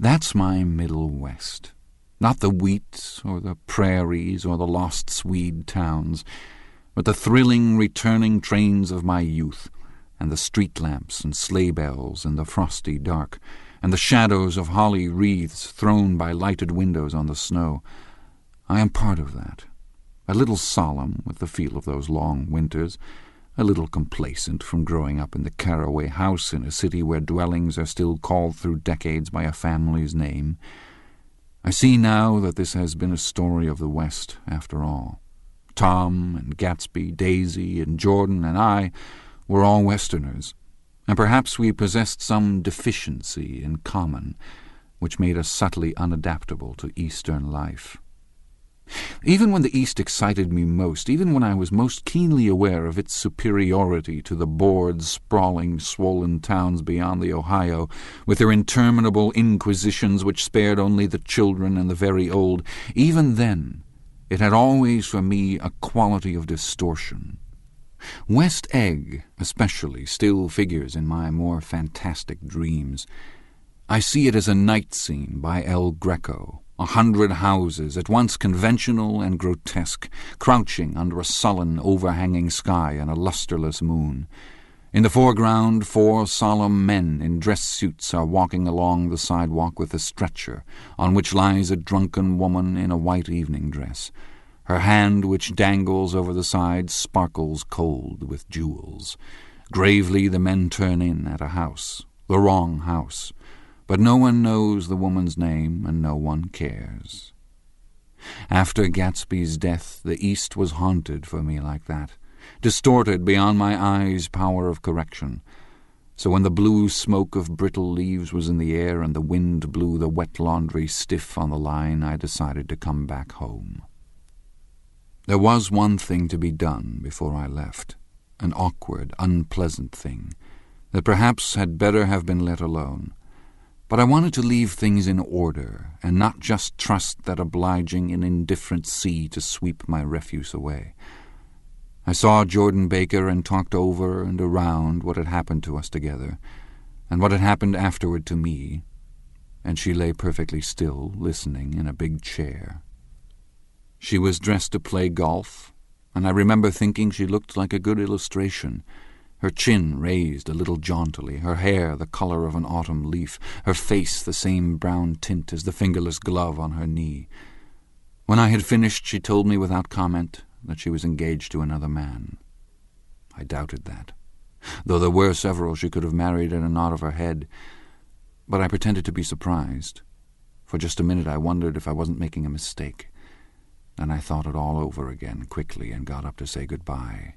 That's my Middle West. Not the wheat or the prairies or the lost Swede towns, but the thrilling returning trains of my youth, and the street lamps and sleigh bells in the frosty dark, and the shadows of holly wreaths thrown by lighted windows on the snow. I am part of that, a little solemn with the feel of those long winters, a little complacent from growing up in the Carraway house in a city where dwellings are still called through decades by a family's name. I see now that this has been a story of the West after all. Tom and Gatsby, Daisy and Jordan and I were all Westerners, and perhaps we possessed some deficiency in common which made us subtly unadaptable to Eastern life. Even when the East excited me most, even when I was most keenly aware of its superiority to the bored, sprawling, swollen towns beyond the Ohio, with their interminable inquisitions which spared only the children and the very old, even then it had always for me a quality of distortion. West Egg, especially, still figures in my more fantastic dreams. I see it as a night scene by El Greco, a hundred houses, at once conventional and grotesque, crouching under a sullen, overhanging sky and a lustreless moon. In the foreground, four solemn men in dress suits are walking along the sidewalk with a stretcher, on which lies a drunken woman in a white evening dress. Her hand, which dangles over the side, sparkles cold with jewels. Gravely the men turn in at a house, the wrong house but no one knows the woman's name and no one cares. After Gatsby's death, the East was haunted for me like that, distorted beyond my eyes' power of correction. So when the blue smoke of brittle leaves was in the air and the wind blew the wet laundry stiff on the line, I decided to come back home. There was one thing to be done before I left, an awkward, unpleasant thing, that perhaps had better have been let alone. But I wanted to leave things in order, and not just trust that obliging and indifferent sea to sweep my refuse away. I saw Jordan Baker and talked over and around what had happened to us together, and what had happened afterward to me, and she lay perfectly still, listening in a big chair. She was dressed to play golf, and I remember thinking she looked like a good illustration her chin raised a little jauntily, her hair the colour of an autumn leaf, her face the same brown tint as the fingerless glove on her knee. When I had finished, she told me without comment that she was engaged to another man. I doubted that, though there were several she could have married at a nod of her head, but I pretended to be surprised. For just a minute I wondered if I wasn't making a mistake. Then I thought it all over again quickly and got up to say good-bye.